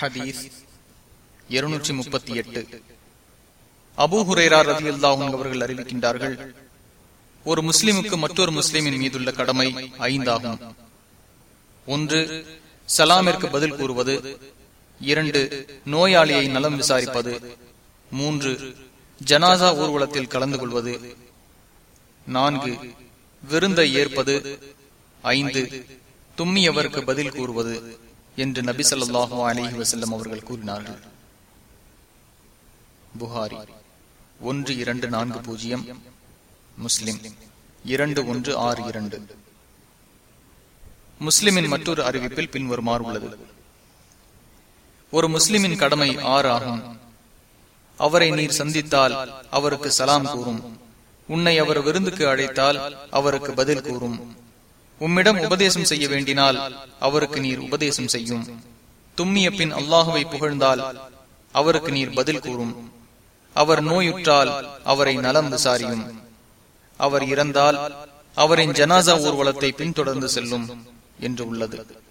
ஹதீஸ் இருநூற்றி முப்பத்தி எட்டு. அபு ரதி அல்லாஹும் அவர்கள் அறிவிக்கின்றார்கள் ஒரு முஸ்லிமுக்கு மற்றொரு முஸ்லிமின் மீதுள்ள கடமை ஐந்தாகும். ஒன்று சலாமிற்கு பதில் கூறுவது. இரண்டு நோயாளியை நலம் விசாரிப்பது. மூன்று ஜனாசா ஊர்வலத்தில் கலந்து கொள்வது. நான்கு விருந்தை ஏற்பது. ஐந்து தும்மியவருக்கு பதில் கூறுவது. என்று நபி சொல்லாஹு அலிஹி வசல்லம் அவர்கள் கூறினார்கள். புகாரி ஒன்று இரண்டு நான்கு பூஜ்ஜியம். முஸ்லிம் இரண்டு ஒன்று ஆறு இரண்டு. முஸ்லிமின் மற்றொரு அறிவிப்பில் பின்வருமாறு உள்ளது. ஒரு முஸ்லிமின் கடமை ஆறு ஆகும் அவரை நீர் சந்தித்தால் அவருக்கு சலாம் கூறும். உன்னை அவர் விருந்துக்கு அழைத்தால் அவருக்கு பதில் கூறும். உம்மிடம் உபதேசம் செய்ய வேண்டினால் அவருக்கு நீர் உபதேசம் செய்யும். தும்மிய பின் அல்லாஹுவை புகழ்ந்தால் அவருக்கு நீர் பதில் கூறும். அவர் நோயுற்றால் அவரை நலம் விசாரியும் அவர் இறந்தால் அவரின் ஜனாசா ஊர்வலத்தை பின்தொடர்ந்து செல்லும் என்று உள்ளது.